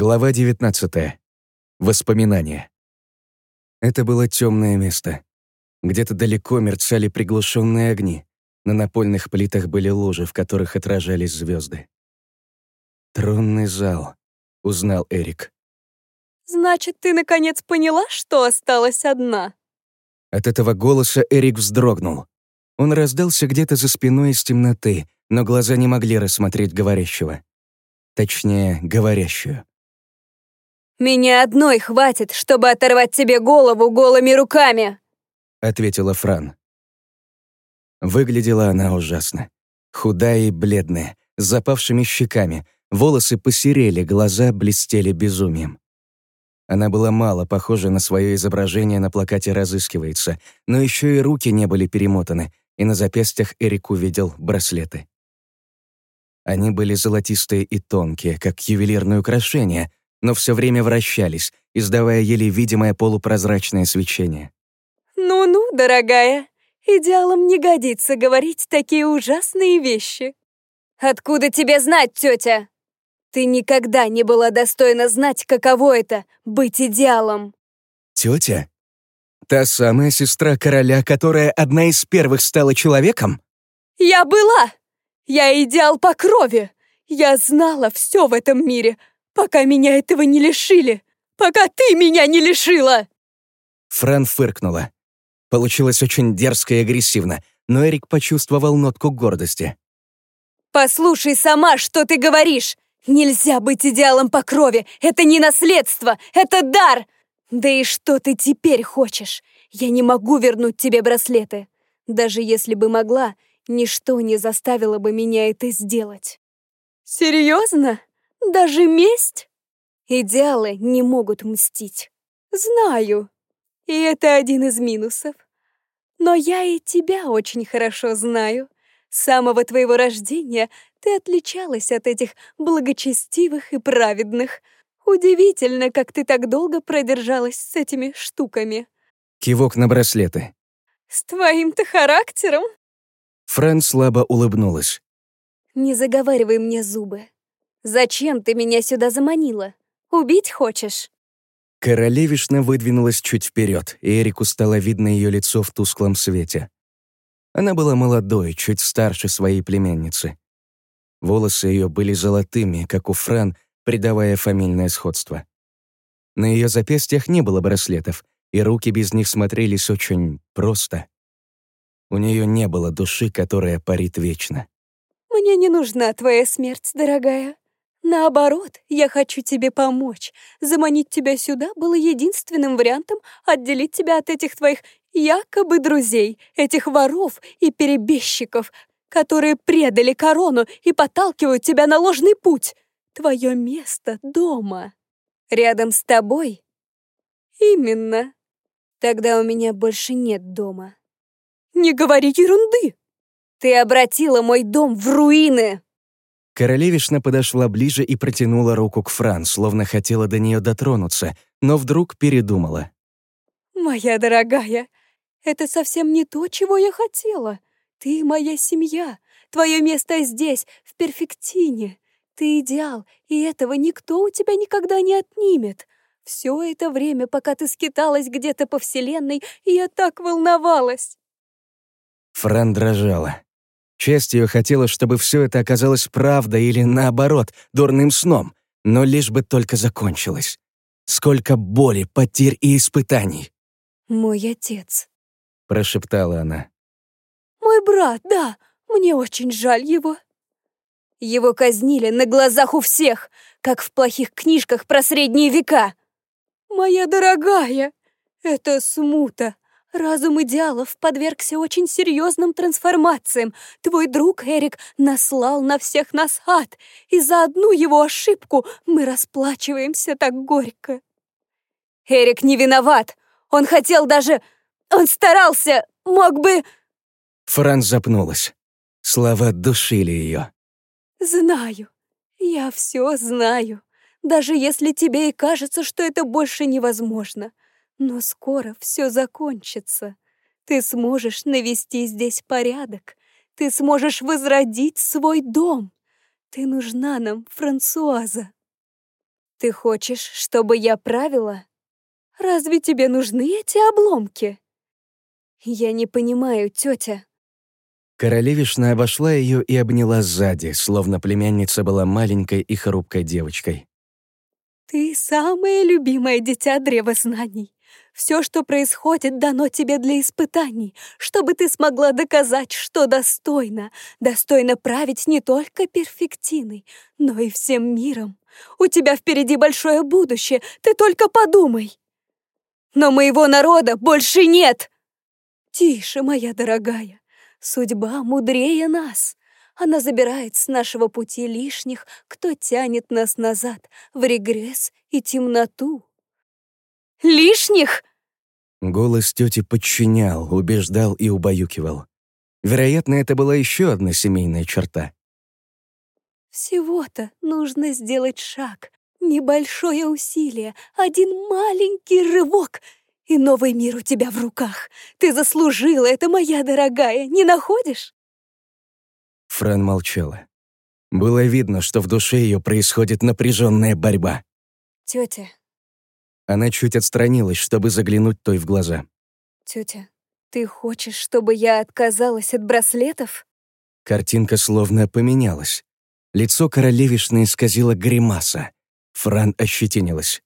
Глава 19. Воспоминания. Это было темное место. Где-то далеко мерцали приглушенные огни. На напольных плитах были лужи, в которых отражались звезды. «Тронный зал», — узнал Эрик. «Значит, ты наконец поняла, что осталась одна?» От этого голоса Эрик вздрогнул. Он раздался где-то за спиной из темноты, но глаза не могли рассмотреть говорящего. Точнее, говорящую. «Меня одной хватит, чтобы оторвать тебе голову голыми руками!» — ответила Фран. Выглядела она ужасно. Худая и бледная, с запавшими щеками, волосы посерели, глаза блестели безумием. Она была мало похожа на свое изображение на плакате «Разыскивается», но еще и руки не были перемотаны, и на запястьях Эрик увидел браслеты. Они были золотистые и тонкие, как ювелирные украшения, но все время вращались, издавая еле видимое полупрозрачное свечение. «Ну-ну, дорогая, идеалам не годится говорить такие ужасные вещи. Откуда тебе знать, тетя? Ты никогда не была достойна знать, каково это — быть идеалом». «Тетя? Та самая сестра короля, которая одна из первых стала человеком?» «Я была! Я идеал по крови! Я знала все в этом мире, пока меня этого не лишили! Пока ты меня не лишила!» Фран фыркнула. Получилось очень дерзко и агрессивно, но Эрик почувствовал нотку гордости. «Послушай сама, что ты говоришь! Нельзя быть идеалом по крови! Это не наследство! Это дар! Да и что ты теперь хочешь? Я не могу вернуть тебе браслеты. Даже если бы могла, ничто не заставило бы меня это сделать». «Серьезно?» Даже месть? Идеалы не могут мстить. Знаю. И это один из минусов. Но я и тебя очень хорошо знаю. С самого твоего рождения ты отличалась от этих благочестивых и праведных. Удивительно, как ты так долго продержалась с этими штуками. Кивок на браслеты. С твоим-то характером? Фрэн слабо улыбнулась. Не заговаривай мне зубы. Зачем ты меня сюда заманила? Убить хочешь?» Королевишна выдвинулась чуть вперед, и Эрику стало видно ее лицо в тусклом свете. Она была молодой, чуть старше своей племянницы. Волосы ее были золотыми, как у Фран, придавая фамильное сходство. На ее запястьях не было браслетов, и руки без них смотрелись очень просто. У нее не было души, которая парит вечно. «Мне не нужна твоя смерть, дорогая. Наоборот, я хочу тебе помочь. Заманить тебя сюда было единственным вариантом отделить тебя от этих твоих якобы друзей, этих воров и перебежчиков, которые предали корону и подталкивают тебя на ложный путь. Твое место дома. Рядом с тобой? Именно. Тогда у меня больше нет дома. Не говори ерунды. Ты обратила мой дом в руины. Королевишна подошла ближе и протянула руку к Фран, словно хотела до нее дотронуться, но вдруг передумала. «Моя дорогая, это совсем не то, чего я хотела. Ты моя семья. Твое место здесь, в перфектине. Ты идеал, и этого никто у тебя никогда не отнимет. Все это время, пока ты скиталась где-то по вселенной, я так волновалась». Фран дрожала. Часть ее хотела, чтобы все это оказалось правдой или, наоборот, дурным сном, но лишь бы только закончилось. Сколько боли, потерь и испытаний. «Мой отец», — прошептала она. «Мой брат, да, мне очень жаль его». Его казнили на глазах у всех, как в плохих книжках про средние века. «Моя дорогая, это смута, Разум идеалов подвергся очень серьезным трансформациям. Твой друг Эрик наслал на всех нас ад, и за одну его ошибку мы расплачиваемся так горько. Эрик не виноват. Он хотел даже... Он старался, мог бы... Франц запнулась. Слова душили ее. Знаю. Я все знаю. Даже если тебе и кажется, что это больше невозможно. Но скоро все закончится. Ты сможешь навести здесь порядок. Ты сможешь возродить свой дом. Ты нужна нам, Франсуаза. Ты хочешь, чтобы я правила? Разве тебе нужны эти обломки? Я не понимаю, тетя. Королевишна обошла ее и обняла сзади, словно племянница была маленькой и хрупкой девочкой. Ты самое любимое дитя древа знаний. Все, что происходит, дано тебе для испытаний, чтобы ты смогла доказать, что достойно, достойно править не только перфектиной, но и всем миром. У тебя впереди большое будущее, ты только подумай. Но моего народа больше нет. Тише, моя дорогая, судьба мудрее нас. Она забирает с нашего пути лишних, кто тянет нас назад в регресс и темноту. Лишних? Голос тети подчинял, убеждал и убаюкивал. Вероятно, это была еще одна семейная черта. Всего-то нужно сделать шаг, небольшое усилие, один маленький рывок, и новый мир у тебя в руках. Ты заслужила это, моя дорогая, не находишь? Фран молчала. Было видно, что в душе ее происходит напряженная борьба. Тетя, она чуть отстранилась, чтобы заглянуть той в глаза. «Тетя, ты хочешь, чтобы я отказалась от браслетов?» Картинка словно поменялась. Лицо королевишны исказило гримаса. Фран ощетинилась.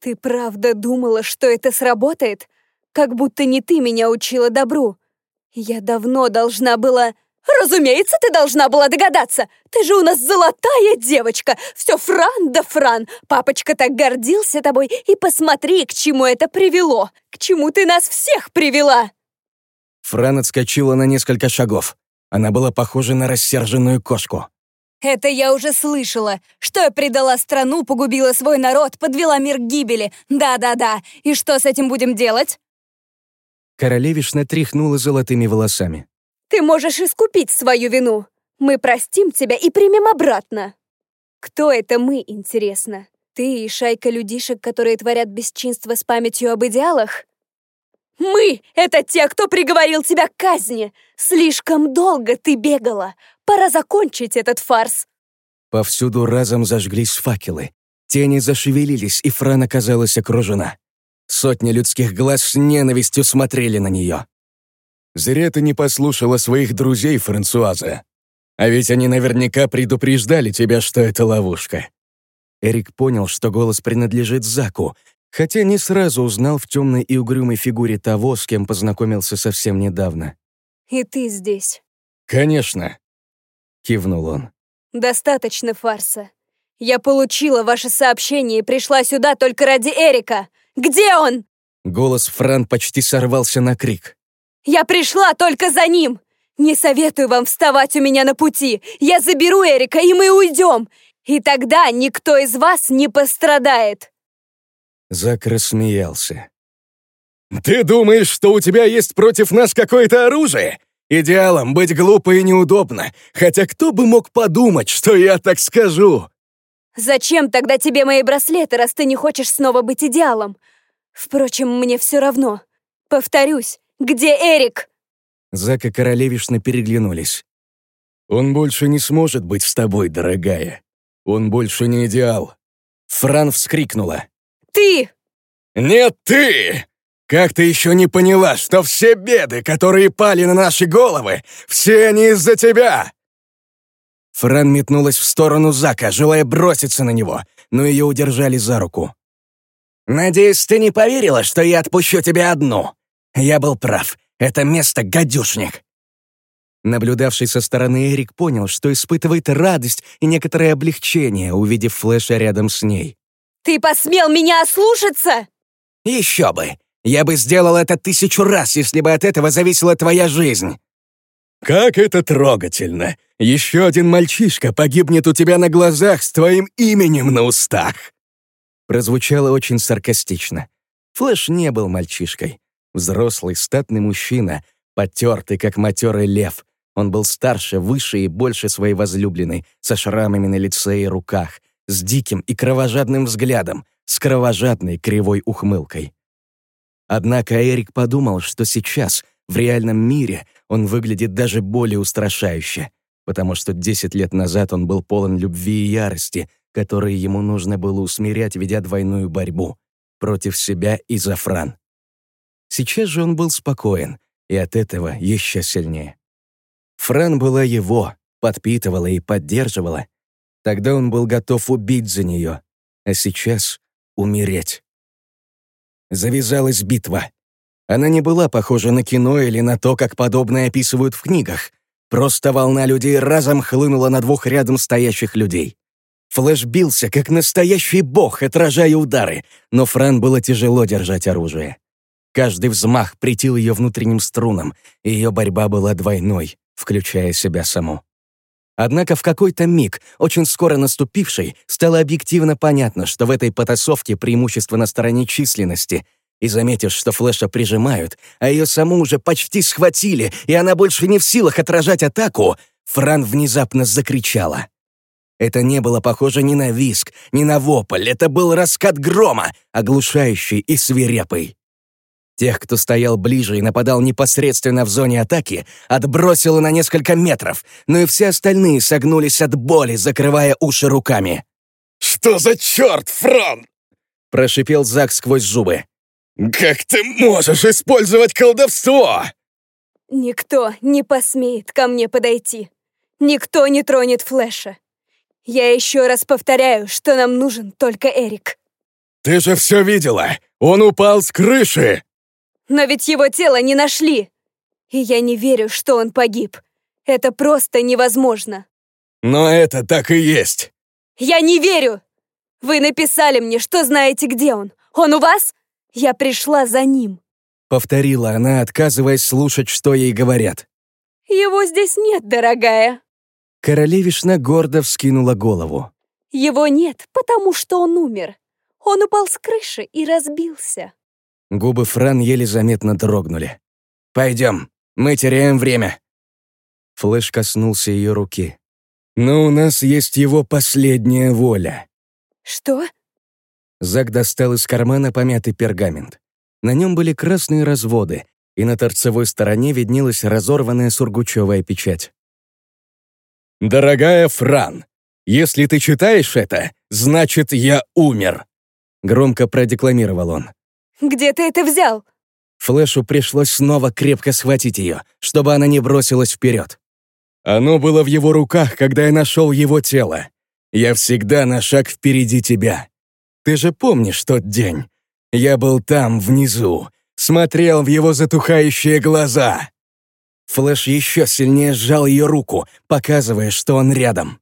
«Ты правда думала, что это сработает? Как будто не ты меня учила добру. Я давно должна была...» «Разумеется, ты должна была догадаться! Ты же у нас золотая девочка! Все Фран да Фран! Папочка так гордился тобой, и посмотри, к чему это привело! К чему ты нас всех привела!» Фран отскочила на несколько шагов. Она была похожа на рассерженную кошку. «Это я уже слышала, что я предала страну, погубила свой народ, подвела мир к гибели. Да-да-да, и что с этим будем делать?» Королевишна тряхнула золотыми волосами. Ты можешь искупить свою вину. Мы простим тебя и примем обратно. Кто это мы, интересно? Ты и шайка людишек, которые творят бесчинство с памятью об идеалах? Мы — это те, кто приговорил тебя к казни. Слишком долго ты бегала. Пора закончить этот фарс. Повсюду разом зажглись факелы. Тени зашевелились, и Фран оказалась окружена. Сотни людских глаз с ненавистью смотрели на нее. Зря ты не послушала своих друзей, Франсуаза. А ведь они наверняка предупреждали тебя, что это ловушка». Эрик понял, что голос принадлежит Заку, хотя не сразу узнал в темной и угрюмой фигуре того, с кем познакомился совсем недавно. «И ты здесь?» «Конечно», — кивнул он. «Достаточно фарса. Я получила ваше сообщение и пришла сюда только ради Эрика. Где он?» Голос Фран почти сорвался на крик. Я пришла только за ним! Не советую вам вставать у меня на пути! Я заберу Эрика, и мы уйдем! И тогда никто из вас не пострадает!» Зак рассмеялся. «Ты думаешь, что у тебя есть против нас какое-то оружие? Идеалом быть глупо и неудобно, хотя кто бы мог подумать, что я так скажу?» «Зачем тогда тебе мои браслеты, раз ты не хочешь снова быть идеалом? Впрочем, мне все равно. Повторюсь, где Эрик?» Зак и Королевишна переглянулись. «Он больше не сможет быть с тобой, дорогая. Он больше не идеал». Фран вскрикнула. «Ты!» «Нет, ты! Как ты еще не поняла, что все беды, которые пали на наши головы, все они из-за тебя?» Фран метнулась в сторону Зака, желая броситься на него, но ее удержали за руку. «Надеюсь, ты не поверила, что я отпущу тебя одну?» Я был прав. Это место — гадюшник. Наблюдавший со стороны Эрик понял, что испытывает радость и некоторое облегчение, увидев Флэша рядом с ней. «Ты посмел меня ослушаться?» «Еще бы! Я бы сделал это тысячу раз, если бы от этого зависела твоя жизнь!» «Как это трогательно! Еще один мальчишка погибнет у тебя на глазах с твоим именем на устах!» Прозвучало очень саркастично. Флэш не был мальчишкой. Взрослый, статный мужчина, потертый, как матерый лев. Он был старше, выше и больше своей возлюбленной, со шрамами на лице и руках, с диким и кровожадным взглядом, с кровожадной кривой ухмылкой. Однако Эрик подумал, что сейчас, в реальном мире, он выглядит даже более устрашающе, потому что 10 лет назад он был полон любви и ярости, которые ему нужно было усмирять, ведя двойную борьбу против себя и за Фран. Сейчас же он был спокоен, и от этого еще сильнее. Фран была его, подпитывала и поддерживала. Тогда он был готов убить за нее, а сейчас — умереть. Завязалась битва. Она не была похожа на кино или на то, как подобное описывают в книгах. Просто волна людей разом хлынула на двух рядом стоящих людей. Флэш бился, как настоящий бог, отражая удары, но Фран было тяжело держать оружие. Каждый взмах притил ее внутренним струнам, и ее борьба была двойной, включая себя саму. Однако в какой-то миг, очень скоро наступивший, стало объективно понятно, что в этой потасовке преимущество на стороне численности — и заметив, что Флэша прижимают, а ее саму уже почти схватили, и она больше не в силах отражать атаку, Фран внезапно закричала. Это не было похоже ни на виск, ни на вопль, это был раскат грома, оглушающий и свирепый. Тех, кто стоял ближе и нападал непосредственно в зоне атаки, отбросило на несколько метров, но и все остальные согнулись от боли, закрывая уши руками. «Что за черт, Фран?» — прошипел Зак сквозь зубы. «Как ты можешь использовать колдовство?» «Никто не посмеет ко мне подойти. Никто не тронет Флэша. Я еще раз повторяю, что нам нужен только Эрик». «Ты же все видела! Он упал с крыши!» «Но ведь его тело не нашли! И я не верю, что он погиб. Это просто невозможно!» «Но это так и есть!» «Я не верю! Вы написали мне, что знаете, где он. Он у вас? Я пришла за ним!» Повторила она, отказываясь слушать, что ей говорят. «Его здесь нет, дорогая!» Королевишна гордо вскинула голову. «Его нет, потому что он умер. Он упал с крыши и разбился». Губы Фран еле заметно дрогнули. «Пойдем, мы теряем время». Флэш коснулся ее руки. «Но у нас есть его последняя воля». «Что?» Зак достал из кармана помятый пергамент. На нем были красные разводы, и на торцевой стороне виднелась разорванная сургучевая печать. «Дорогая Фран, если ты читаешь это, значит, я умер!» Громко продекламировал он. «Где ты это взял?» Флэшу пришлось снова крепко схватить ее, чтобы она не бросилась вперед. «Оно было в его руках, когда я нашел его тело. Я всегда на шаг впереди тебя. Ты же помнишь тот день? Я был там, внизу, смотрел в его затухающие глаза». Флэш еще сильнее сжал ее руку, показывая, что он рядом.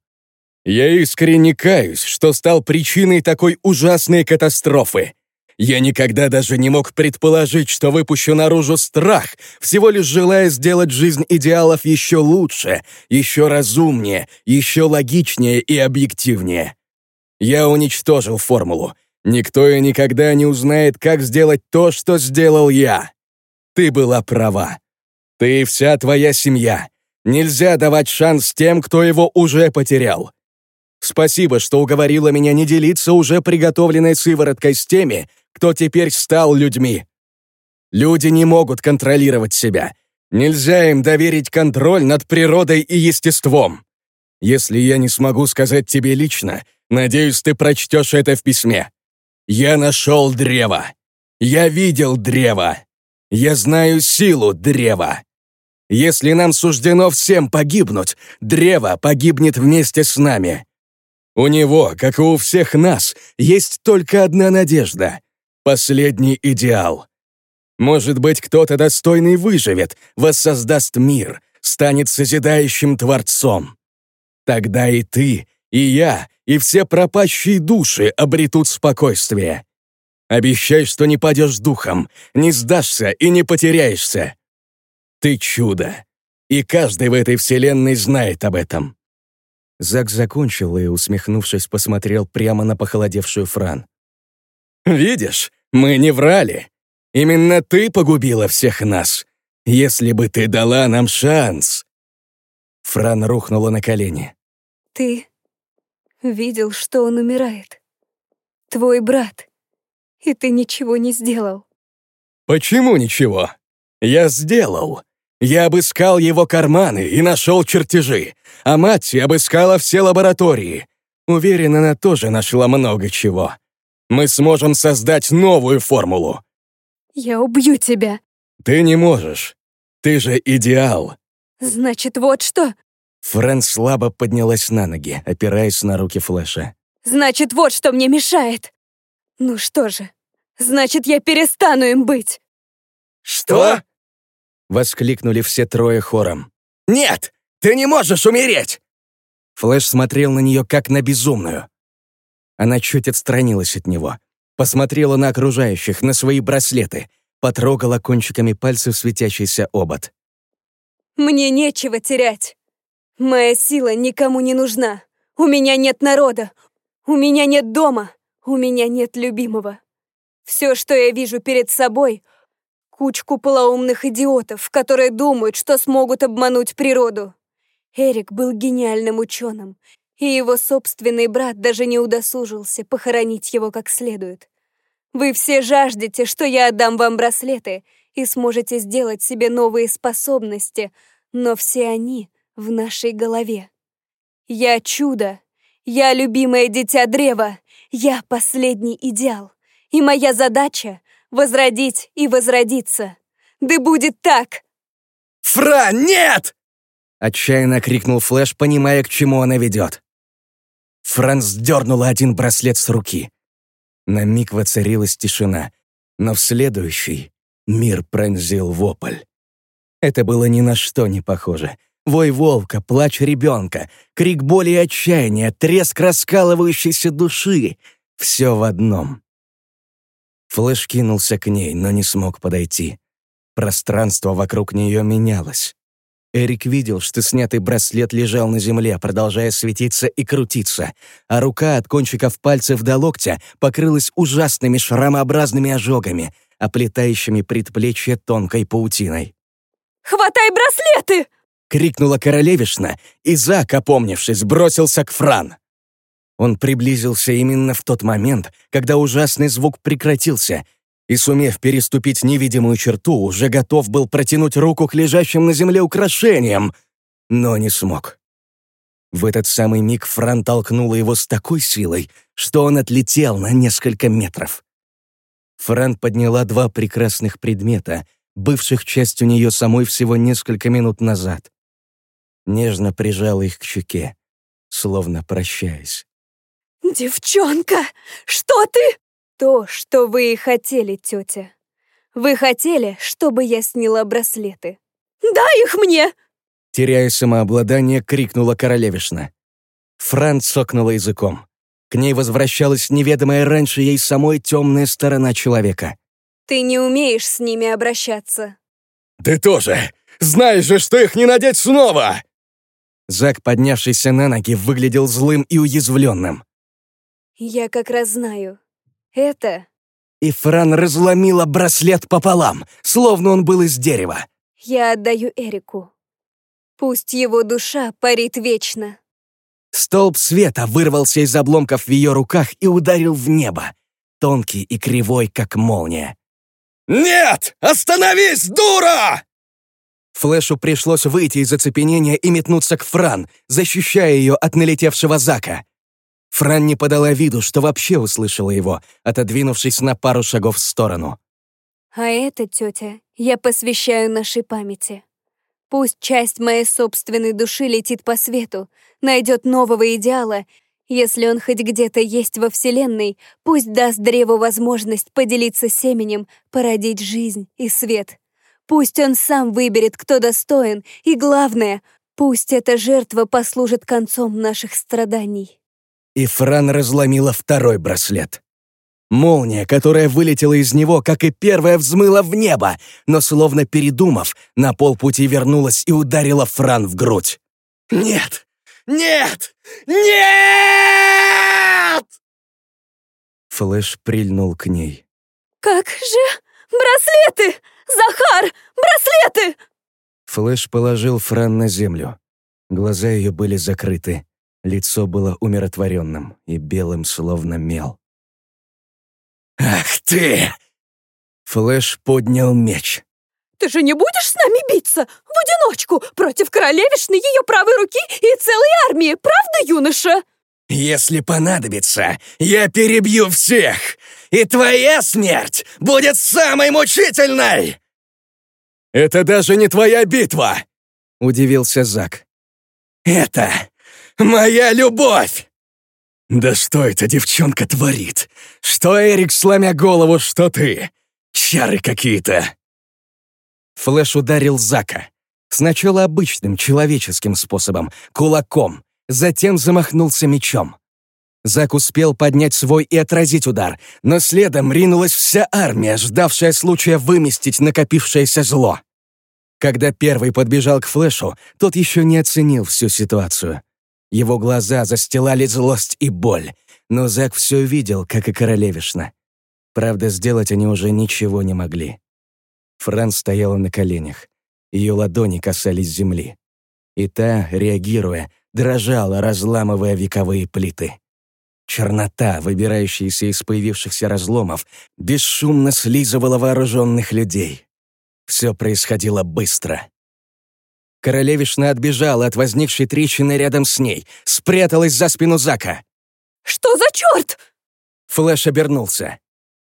«Я искренне каюсь, что стал причиной такой ужасной катастрофы. Я никогда даже не мог предположить, что выпущу наружу страх, всего лишь желая сделать жизнь идеалов еще лучше, еще разумнее, еще логичнее и объективнее. Я уничтожил формулу. Никто и никогда не узнает, как сделать то, что сделал я. Ты была права. Ты и вся твоя семья. Нельзя давать шанс тем, кто его уже потерял. Спасибо, что уговорила меня не делиться уже приготовленной сывороткой с теми, кто теперь стал людьми. Люди не могут контролировать себя. Нельзя им доверить контроль над природой и естеством. Если я не смогу сказать тебе лично, Надеюсь, ты прочтешь это в письме. Я нашел древо. Я видел древо. Я знаю силу древа. Если нам суждено всем погибнуть, древо погибнет вместе с нами. У него, как и у всех нас, есть только одна надежда — последний идеал. Может быть, кто-то достойный выживет, воссоздаст мир, станет созидающим Творцом. Тогда и ты, и я, и все пропащие души обретут спокойствие. Обещай, что не падешь духом, не сдашься и не потеряешься. Ты чудо, и каждый в этой вселенной знает об этом». Зак закончил и, усмехнувшись, посмотрел прямо на похолодевшую Фран. «Видишь, мы не врали. Именно ты погубила всех нас. Если бы ты дала нам шанс...» Фран рухнула на колени. «Ты видел, что он умирает. Твой брат. И ты ничего не сделал. Почему ничего? Я сделал. Я обыскал его карманы и нашел чертежи, а мать обыскала все лаборатории. Уверен, она тоже нашла много чего. Мы сможем создать новую формулу. Я убью тебя. Ты не можешь. Ты же идеал. Значит, вот что. Фрэн слабо поднялась на ноги, опираясь на руки Флэша. Значит, вот что мне мешает. Ну что же, значит, я перестану им быть. Что? Воскликнули все трое хором. Нет, ты не можешь умереть! Флэш смотрел на нее как на безумную. Она чуть отстранилась от него, посмотрела на окружающих, на свои браслеты, потрогала кончиками пальцев светящийся обод. Мне нечего терять. Моя сила никому не нужна. У меня нет народа. У меня нет дома. У меня нет любимого. Все, что я вижу перед собой — кучку полоумных идиотов, которые думают, что смогут обмануть природу. Эрик был гениальным ученым, и его собственный брат даже не удосужился похоронить его как следует. Вы все жаждете, что я отдам вам браслеты и сможете сделать себе новые способности, но все они в нашей голове. Я чудо, я любимое дитя древа, я последний идеал, и моя задача — возродить и возродиться. Да будет так! Фра, нет! Отчаянно крикнул Флэш, понимая, к чему она ведет. Франц дернула один браслет с руки. На миг воцарилась тишина, но в следующий мир пронзил вопль. Это было ни на что не похоже. Вой волка, плач ребенка, крик боли и отчаяния, треск раскалывающейся души — все в одном. Флэш кинулся к ней, но не смог подойти. Пространство вокруг нее менялось. Эрик видел, что снятый браслет лежал на земле, продолжая светиться и крутиться, а рука от кончиков пальцев до локтя покрылась ужасными шрамообразными ожогами, оплетающими предплечье тонкой паутиной. «Хватай браслеты!» — крикнула королевишна, и Зак, опомнившись, бросился к Фран. Он приблизился именно в тот момент, когда ужасный звук прекратился, и, сумев переступить невидимую черту, уже готов был протянуть руку к лежащим на земле украшениям, но не смог. В этот самый миг Фран толкнула его с такой силой, что он отлетел на несколько метров. Фран подняла два прекрасных предмета, бывших частью нее самой всего несколько минут назад. Нежно прижала их к щеке, словно прощаясь. «Девчонка, что ты?» То, что вы и хотели, тетя. Вы хотели, чтобы я сняла браслеты. Дай их мне! Теряя самообладание, крикнула королевишна. Франц сокнула языком. К ней возвращалась неведомая раньше ей самой темная сторона человека. Ты не умеешь с ними обращаться. Ты тоже! Знаешь же, что их не надеть снова! Зак, поднявшийся на ноги, выглядел злым и уязвленным. Я как раз знаю, это... И Фран разломила браслет пополам, словно он был из дерева. Я отдаю Эрику. Пусть его душа парит вечно. Столб света вырвался из обломков в ее руках и ударил в небо, тонкий и кривой, как молния. «Нет! Остановись, дура!» Флэшу пришлось выйти из оцепенения и метнуться к Фран, защищая ее от налетевшего Зака. Фран не подала виду, что вообще услышала его, отодвинувшись на пару шагов в сторону. «А это, тетя, я посвящаю нашей памяти. Пусть часть моей собственной души летит по свету, найдет нового идеала. Если он хоть где-то есть во Вселенной, пусть даст древу возможность поделиться семенем, породить жизнь и свет. Пусть он сам выберет, кто достоин, и главное, пусть эта жертва послужит концом наших страданий» и Фран разломила второй браслет. Молния, которая вылетела из него, как и первая, взмыла в небо, но, словно передумав, на полпути вернулась и ударила Фран в грудь. «Нет! Нет! Нет!» Флэш прильнул к ней. «Как же? Браслеты! Захар! Браслеты!» Флэш положил Фран на землю. Глаза ее были закрыты. Лицо было умиротворенным и белым, словно мел. «Ах ты!» Флэш поднял меч. «Ты же не будешь с нами биться? В одиночку, против королевишны, ее правой руки и целой армии, правда, юноша?» Если понадобится, я перебью всех, и твоя смерть будет самой мучительной!» «Это даже не твоя битва!» — удивился Зак. «Это моя любовь!» «Да что эта девчонка творит? Что Эрик, сломя голову, что ты? Чары какие-то!» Флэш ударил Зака. Сначала обычным человеческим способом, кулаком, затем замахнулся мечом. Зак успел поднять свой и отразить удар, но следом ринулась вся армия, ждавшая случая выместить накопившееся зло. Когда первый подбежал к Флэшу, тот еще не оценил всю ситуацию. Его глаза застилали злость и боль, но Зак все видел, как и королевишна. Правда, сделать они уже ничего не могли. Фран стояла на коленях. Ее ладони касались земли. И та, реагируя, дрожала, разламывая вековые плиты. Чернота, выбирающаяся из появившихся разломов, бесшумно слизывала вооруженных людей. Все происходило быстро. Королевишна отбежала от возникшей трещины рядом с ней, спряталась за спину Зака. «Что за черт?» Флэш обернулся.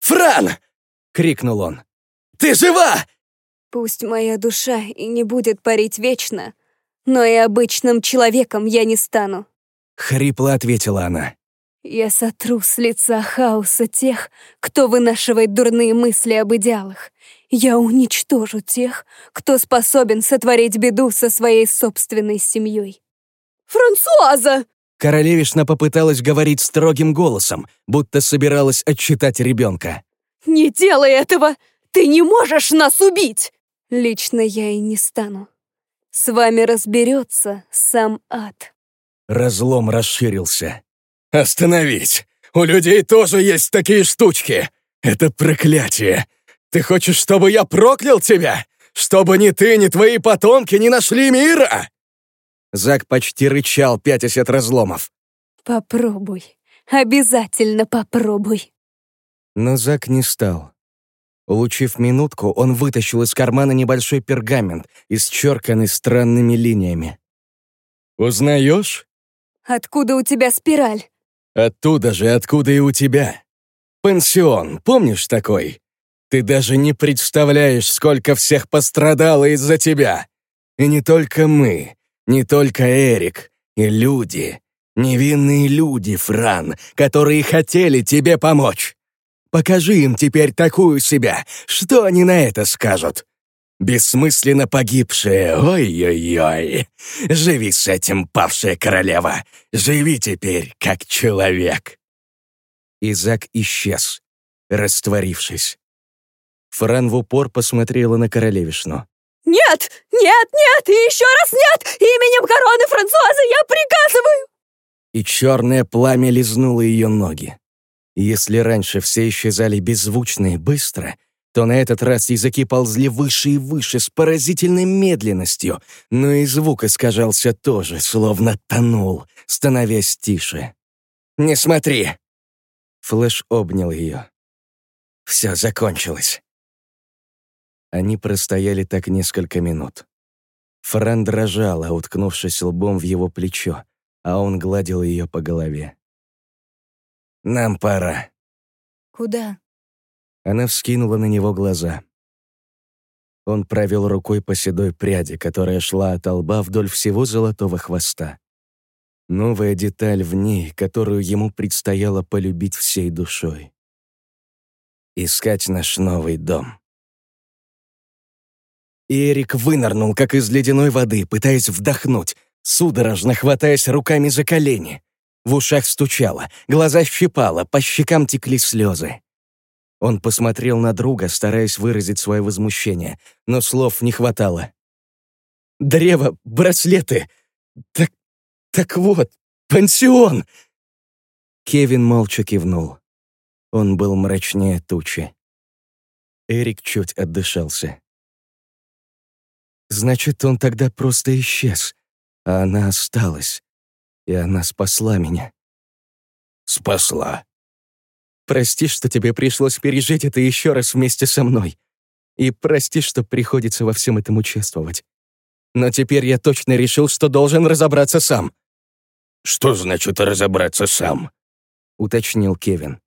«Фран!» — крикнул он. «Ты жива?» «Пусть моя душа и не будет парить вечно, но и обычным человеком я не стану», — хрипло ответила она. «Я сотру с лица хаоса тех, кто вынашивает дурные мысли об идеалах. Я уничтожу тех, кто способен сотворить беду со своей собственной семьей». «Франсуаза!» Королевишна попыталась говорить строгим голосом, будто собиралась отчитать ребенка. «Не делай этого! Ты не можешь нас убить!» «Лично я и не стану. С вами разберется сам ад». Разлом расширился. «Остановись! У людей тоже есть такие штучки! Это проклятие! Ты хочешь, чтобы я проклял тебя? Чтобы ни ты, ни твои потомки не нашли мира?» Зак почти рычал, пятясь от разломов. «Попробуй. Обязательно попробуй». Но Зак не стал. Улучив минутку, он вытащил из кармана небольшой пергамент, исчерканный странными линиями. «Узнаешь?» «Откуда у тебя спираль?» «Оттуда же, откуда и у тебя. Пансион, помнишь такой? Ты даже не представляешь, сколько всех пострадало из-за тебя. И не только мы, не только Эрик, и люди, невинные люди, Фран, которые хотели тебе помочь. Покажи им теперь такую себя, что они на это скажут? Бессмысленно погибшая, ой-ой-ой. Живи с этим, павшая королева. Живи теперь, как человек. Изак исчез, растворившись. Фран в упор посмотрела на королевишну. «Нет! Нет! Нет! И еще раз нет! Именем короны Франсуазы я приказываю!» И черное пламя лизнуло ее ноги. Если раньше все исчезали беззвучно и быстро, то на этот раз языки ползли выше и выше с поразительной медленностью, но и звук искажался тоже, словно тонул, становясь тише. «Не смотри!» Флэш обнял ее. «Все закончилось». Они простояли так несколько минут. Фран дрожала, уткнувшись лбом в его плечо, а он гладил ее по голове. «Нам пора». «Куда?» Она вскинула на него глаза. Он провел рукой по седой пряди, которая шла от лба вдоль всего золотого хвоста. Новая деталь в ней, которую ему предстояло полюбить всей душой. Искать наш новый дом. Эрик вынырнул, как из ледяной воды, пытаясь вдохнуть, судорожно хватаясь руками за колени. В ушах стучало, глаза щипало, по щекам текли слезы. Он посмотрел на друга, стараясь выразить свое возмущение, но слов не хватало. «Древо, браслеты! Так, так вот, пансион!» Кевин молча кивнул. Он был мрачнее тучи. Эрик чуть отдышался. Значит, он тогда просто исчез, а она осталась. И она спасла меня. Спасла. Прости, что тебе пришлось пережить это еще раз вместе со мной. И прости, что приходится во всем этом участвовать. Но теперь я точно решил, что должен разобраться сам. «Что значит разобраться сам?» — уточнил Кевин.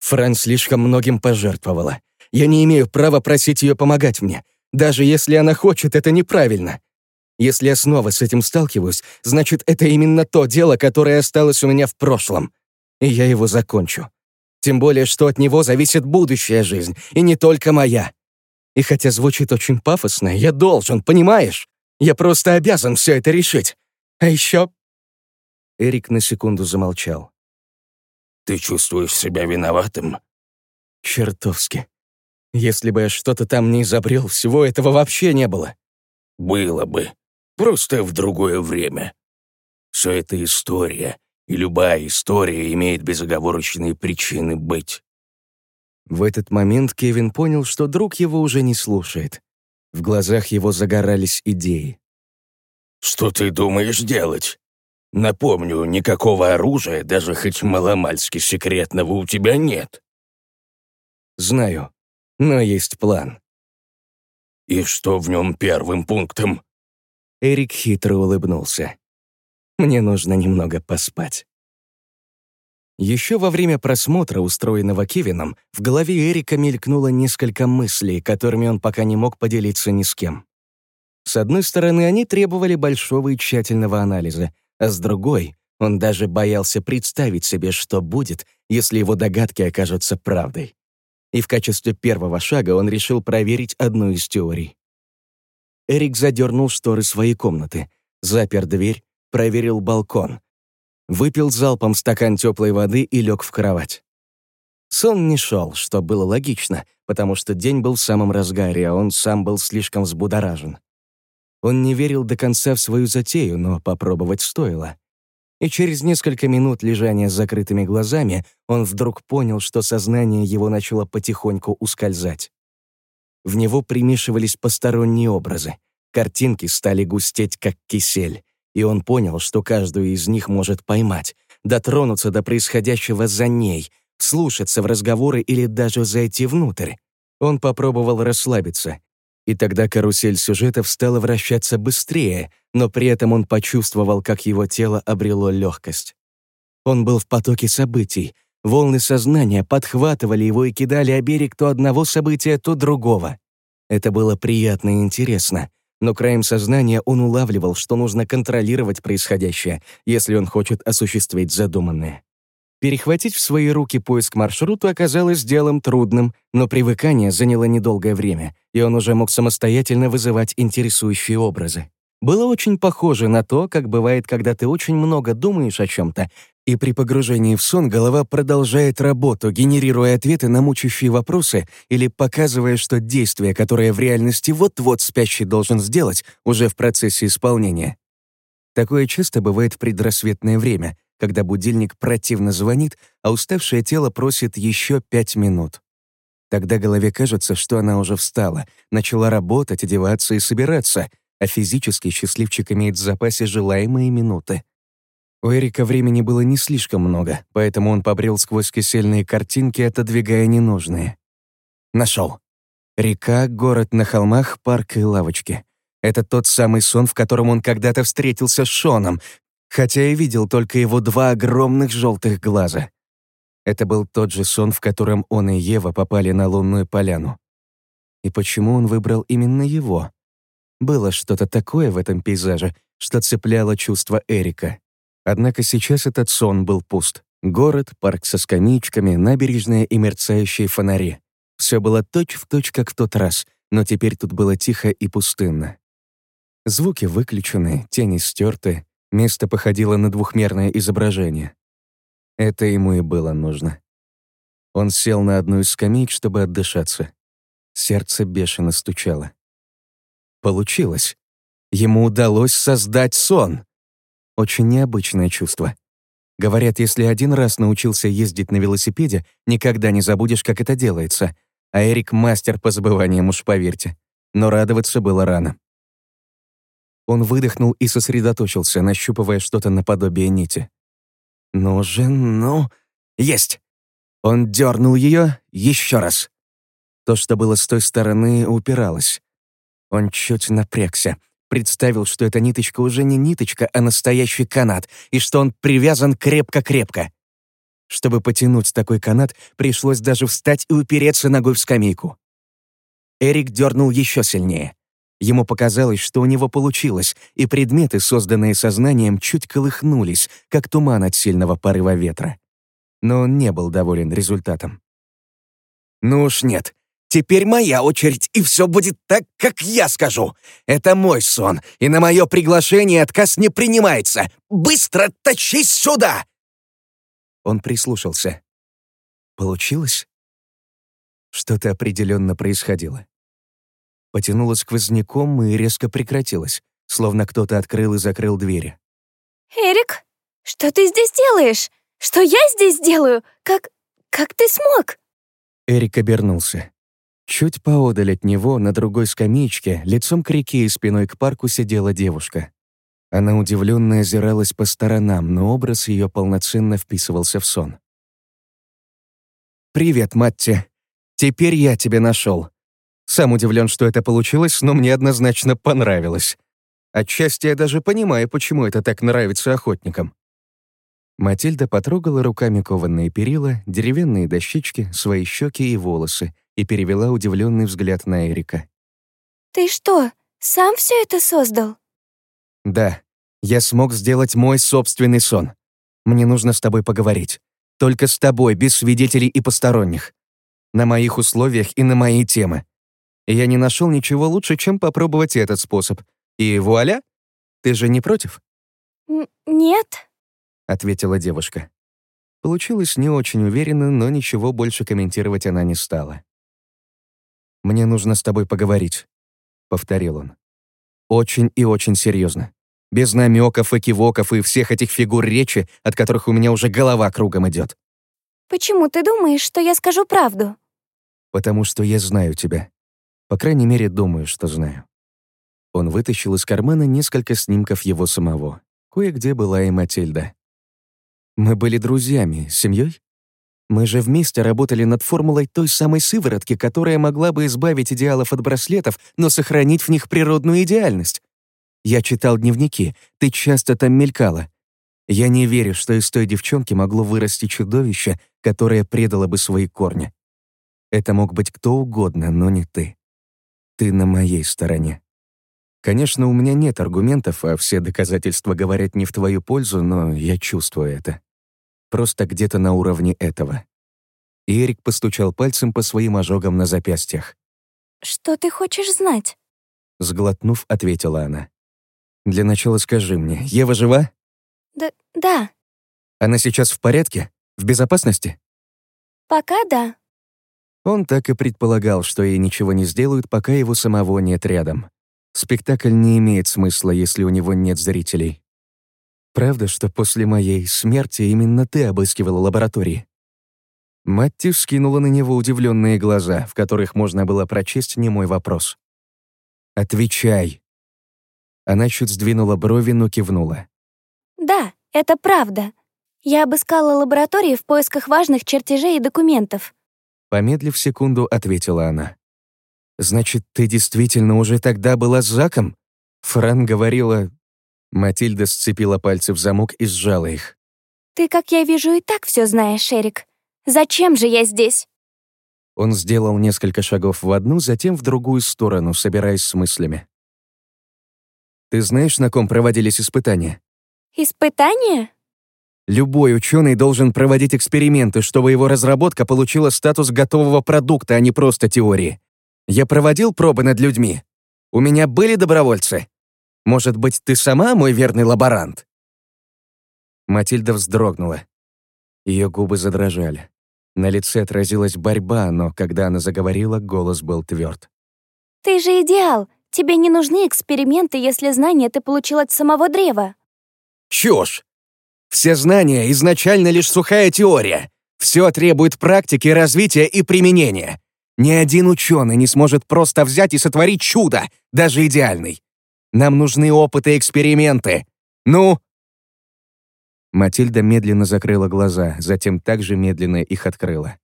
Фран слишком многим пожертвовала. Я не имею права просить ее помогать мне. Даже если она хочет, это неправильно. Если я снова с этим сталкиваюсь, значит, это именно то дело, которое осталось у меня в прошлом. И я его закончу. Тем более, что от него зависит будущая жизнь, и не только моя. И хотя звучит очень пафосно, я должен, понимаешь? Я просто обязан все это решить. А еще...» Эрик на секунду замолчал. «Ты чувствуешь себя виноватым?» «Чертовски. Если бы я что-то там не изобрел, всего этого вообще не было». «Было бы. Просто в другое время. Все это история, и любая история имеет безоговорочные причины быть. В этот момент Кевин понял, что друг его уже не слушает. В глазах его загорались идеи. «Что ты думаешь делать? Напомню, никакого оружия, даже хоть маломальски секретного, у тебя нет». «Знаю, но есть план». «И что в нем первым пунктом?» Эрик хитро улыбнулся. «Мне нужно немного поспать». Еще во время просмотра, устроенного Кевином, в голове Эрика мелькнуло несколько мыслей, которыми он пока не мог поделиться ни с кем. С одной стороны, они требовали большого и тщательного анализа, а с другой, он даже боялся представить себе, что будет, если его догадки окажутся правдой. И в качестве первого шага он решил проверить одну из теорий. Эрик задернул шторы своей комнаты, запер дверь, проверил балкон, выпил залпом стакан теплой воды и лег в кровать. Сон не шел, что было логично, потому что день был в самом разгаре, а он сам был слишком взбудоражен. Он не верил до конца в свою затею, но попробовать стоило. И через несколько минут лежания с закрытыми глазами он вдруг понял, что сознание его начало потихоньку ускользать. В него примешивались посторонние образы. Картинки стали густеть, как кисель и он понял, что каждую из них может поймать, дотронуться до происходящего за ней, слушаться в разговоры или даже зайти внутрь. Он попробовал расслабиться, и тогда карусель сюжетов стала вращаться быстрее, но при этом он почувствовал, как его тело обрело легкость. Он был в потоке событий, волны сознания подхватывали его и кидали о берег то одного события, то другого. Это было приятно и интересно — но краем сознания он улавливал, что нужно контролировать происходящее, если он хочет осуществить задуманное. Перехватить в свои руки поиск маршрута оказалось делом трудным, но привыкание заняло недолгое время, и он уже мог самостоятельно вызывать интересующие образы. Было очень похоже на то, как бывает, когда ты очень много думаешь о чем-то, и при погружении в сон голова продолжает работу, генерируя ответы на мучающие вопросы или показывая, что действие, которое в реальности вот-вот спящий должен сделать, уже в процессе исполнения. Такое часто бывает в предрассветное время, когда будильник противно звонит, а уставшее тело просит еще пять минут. Тогда голове кажется, что она уже встала, начала работать, одеваться и собираться, а физически счастливчик имеет в запасе желаемые минуты. У Эрика времени было не слишком много, поэтому он побрел сквозь кисельные картинки, отодвигая ненужные. Нашел. Река, город на холмах, парк и лавочки. Это тот самый сон, в котором он когда-то встретился с Шоном, хотя и видел только его два огромных желтых глаза. Это был тот же сон, в котором он и Ева попали на лунную поляну. И почему он выбрал именно его? Было что-то такое в этом пейзаже, что цепляло чувство Эрика. Однако сейчас этот сон был пуст. Город, парк со скамеечками, набережная и мерцающие фонари. Все было точь-в-точь, точь, как в тот раз, но теперь тут было тихо и пустынно. Звуки выключены, тени стерты, место походило на двухмерное изображение. Это ему и было нужно. Он сел на одну из скамеек, чтобы отдышаться. Сердце бешено стучало. Получилось. Ему удалось создать сон. Очень необычное чувство. Говорят, если один раз научился ездить на велосипеде, никогда не забудешь, как это делается. А Эрик — мастер по забываниям, уж поверьте. Но радоваться было рано. Он выдохнул и сосредоточился, нащупывая что-то наподобие нити. «Ну же, ну...» «Есть!» Он дернул ее еще раз. То, что было с той стороны, упиралось. Он чуть напрягся, Представил, что эта ниточка уже не ниточка, а настоящий канат, и что он привязан крепко-крепко. Чтобы потянуть такой канат, пришлось даже встать и упереться ногой в скамейку. Эрик дернул еще сильнее. Ему показалось, что у него получилось, и предметы, созданные сознанием, чуть колыхнулись, как туман от сильного порыва ветра. Но он не был доволен результатом. «Ну уж нет, Теперь моя очередь, и все будет так, как я скажу. Это мой сон, и на мое приглашение отказ не принимается. Быстро тащись сюда!» Он прислушался. Получилось? Что-то определенно происходило. Потянуло сквозняком и резко прекратилось, словно кто-то открыл и закрыл двери. «Эрик, что ты здесь делаешь? Что я здесь делаю? Как... как ты смог?» Эрик обернулся. Чуть поодаль от него, на другой скамеечке, лицом к реке и спиной к парку сидела девушка. Она удивленно озиралась по сторонам, но образ ее полноценно вписывался в сон. «Привет, Матти. Теперь я тебя нашел. Сам удивлен, что это получилось, но мне однозначно понравилось. Отчасти я даже понимаю, почему это так нравится охотникам». Матильда потрогала руками кованные перила, деревянные дощечки, свои щеки и волосы, и перевела удивленный взгляд на Эрика. «Ты что, сам все это создал?» «Да, я смог сделать мой собственный сон. Мне нужно с тобой поговорить. Только с тобой, без свидетелей и посторонних. На моих условиях и на мои темы. Я не нашел ничего лучше, чем попробовать этот способ. И вуаля! Ты же не против?» «Нет», — ответила девушка. Получилось не очень уверенно, но ничего больше комментировать она не стала. «Мне нужно с тобой поговорить», — повторил он. «Очень и очень серьезно. Без намеков и кивоков и всех этих фигур речи, от которых у меня уже голова кругом идет. «Почему ты думаешь, что я скажу правду?» «Потому что я знаю тебя. По крайней мере, думаю, что знаю». Он вытащил из кармана несколько снимков его самого. Кое-где была и Матильда. «Мы были друзьями, семьей? Мы же вместе работали над формулой той самой сыворотки, которая могла бы избавить идеалов от браслетов, но сохранить в них природную идеальность. Я читал дневники, ты часто там мелькала. Я не верю, что из той девчонки могло вырасти чудовище, которое предало бы свои корни. Это мог быть кто угодно, но не ты. Ты на моей стороне. Конечно, у меня нет аргументов, а все доказательства говорят не в твою пользу, но я чувствую это просто где-то на уровне этого. И Эрик постучал пальцем по своим ожогам на запястьях. «Что ты хочешь знать?» Сглотнув, ответила она. «Для начала скажи мне, Ева жива?» «Да, да». «Она сейчас в порядке? В безопасности?» «Пока да». Он так и предполагал, что ей ничего не сделают, пока его самого нет рядом. Спектакль не имеет смысла, если у него нет зрителей. Правда, что после моей смерти именно ты обыскивала лаборатории?» Матти вскинула на него удивленные глаза, в которых можно было прочесть немой вопрос. «Отвечай!» Она чуть сдвинула брови, но кивнула. «Да, это правда. Я обыскала лаборатории в поисках важных чертежей и документов». Помедлив секунду, ответила она. «Значит, ты действительно уже тогда была с Заком?» Фран говорила, Матильда сцепила пальцы в замок и сжала их. «Ты, как я вижу, и так все знаешь, Эрик. Зачем же я здесь?» Он сделал несколько шагов в одну, затем в другую сторону, собираясь с мыслями. «Ты знаешь, на ком проводились испытания?» «Испытания?» Любой ученый должен проводить эксперименты, чтобы его разработка получила статус готового продукта, а не просто теории. Я проводил пробы над людьми. У меня были добровольцы. Может быть, ты сама мой верный лаборант?» Матильда вздрогнула. Ее губы задрожали. На лице отразилась борьба, но когда она заговорила, голос был тверд. «Ты же идеал! Тебе не нужны эксперименты, если знания ты получил от самого древа!» «Чушь! Все знания изначально лишь сухая теория. Все требует практики, развития и применения. Ни один ученый не сможет просто взять и сотворить чудо, даже идеальный. Нам нужны опыты и эксперименты. Ну?» Матильда медленно закрыла глаза, затем также медленно их открыла.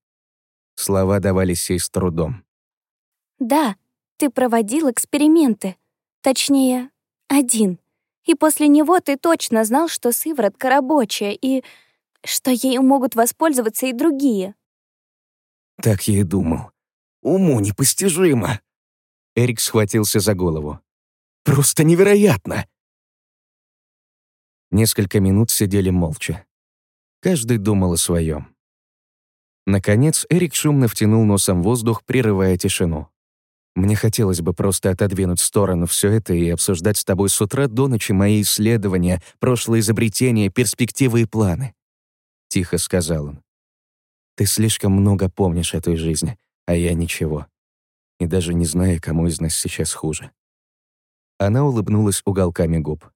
Слова давались ей с трудом. «Да, ты проводил эксперименты. Точнее, Один. И после него ты точно знал, что сыворотка рабочая и что ею могут воспользоваться и другие. Так я и думал. Уму непостижимо. Эрик схватился за голову. Просто невероятно. Несколько минут сидели молча. Каждый думал о своем. Наконец, Эрик шумно втянул носом воздух, прерывая тишину. Мне хотелось бы просто отодвинуть в сторону все это и обсуждать с тобой с утра до ночи мои исследования, прошлые изобретения, перспективы и планы. Тихо сказал он. Ты слишком много помнишь этой жизни, а я ничего. И даже не знаю, кому из нас сейчас хуже. Она улыбнулась уголками губ.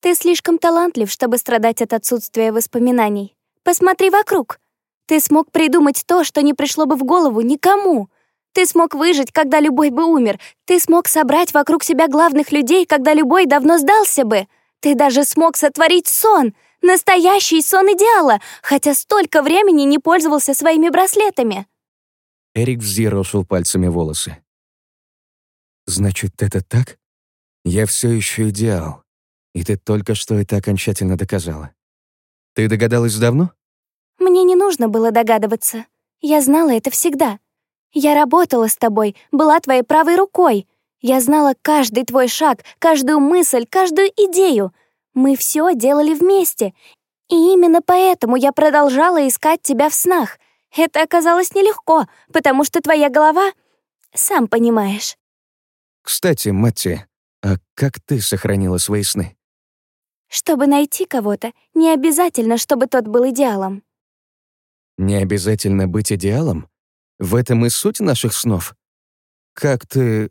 Ты слишком талантлив, чтобы страдать от отсутствия воспоминаний. Посмотри вокруг. Ты смог придумать то, что не пришло бы в голову никому. Ты смог выжить, когда любой бы умер. Ты смог собрать вокруг себя главных людей, когда любой давно сдался бы. Ты даже смог сотворить сон. Настоящий сон идеала, хотя столько времени не пользовался своими браслетами. Эрик взъерошил пальцами волосы. «Значит, это так? Я все еще идеал. И ты только что это окончательно доказала. Ты догадалась давно?» «Мне не нужно было догадываться. Я знала это всегда. Я работала с тобой, была твоей правой рукой. Я знала каждый твой шаг, каждую мысль, каждую идею. Мы все делали вместе. И именно поэтому я продолжала искать тебя в снах. Это оказалось нелегко, потому что твоя голова... Сам понимаешь. Кстати, Матти, а как ты сохранила свои сны? Чтобы найти кого-то, не обязательно, чтобы тот был идеалом. Не обязательно быть идеалом? В этом и суть наших снов. Как ты...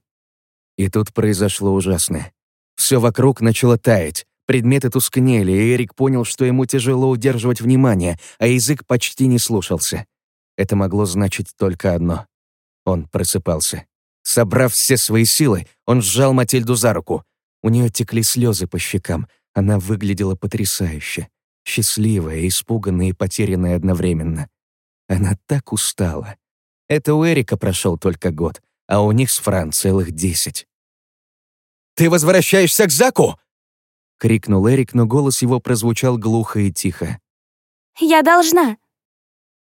И тут произошло ужасное. Все вокруг начало таять. Предметы тускнели, и Эрик понял, что ему тяжело удерживать внимание, а язык почти не слушался. Это могло значить только одно. Он просыпался. Собрав все свои силы, он сжал Матильду за руку. У нее текли слезы по щекам. Она выглядела потрясающе. Счастливая, испуганная и потерянная одновременно. Она так устала. Это у Эрика прошел только год, а у них с Фран целых десять. «Ты возвращаешься к Заку?» — крикнул Эрик, но голос его прозвучал глухо и тихо. «Я должна».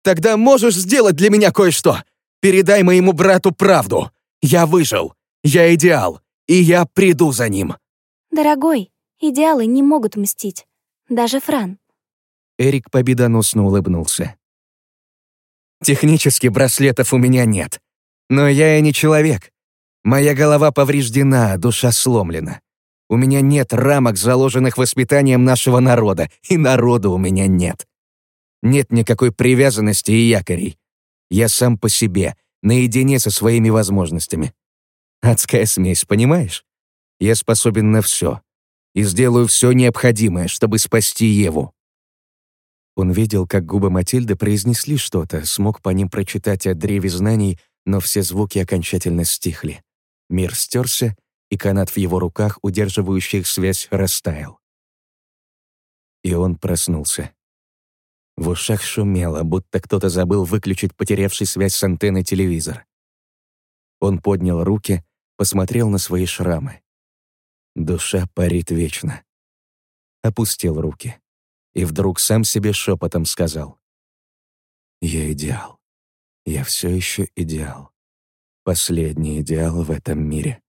«Тогда можешь сделать для меня кое-что. Передай моему брату правду. Я выжил. Я идеал. И я приду за ним». «Дорогой, идеалы не могут мстить. Даже Фран». Эрик победоносно улыбнулся. Технически браслетов у меня нет. Но я и не человек. Моя голова повреждена, душа сломлена. У меня нет рамок, заложенных воспитанием нашего народа, и народа у меня нет. Нет никакой привязанности и якорей. Я сам по себе, наедине со своими возможностями. Адская смесь, понимаешь? Я способен на все. И сделаю все необходимое, чтобы спасти Еву. Он видел, как губы Матильды произнесли что-то, смог по ним прочитать о древе знаний, но все звуки окончательно стихли. Мир стерся, и канат в его руках, удерживающий их связь, растаял. И он проснулся. В ушах шумело, будто кто-то забыл выключить потерявший связь с антенной телевизор. Он поднял руки, посмотрел на свои шрамы. Душа парит вечно. Опустил руки и вдруг сам себе шепотом сказал. «Я идеал. Я все еще идеал. Последний идеал в этом мире».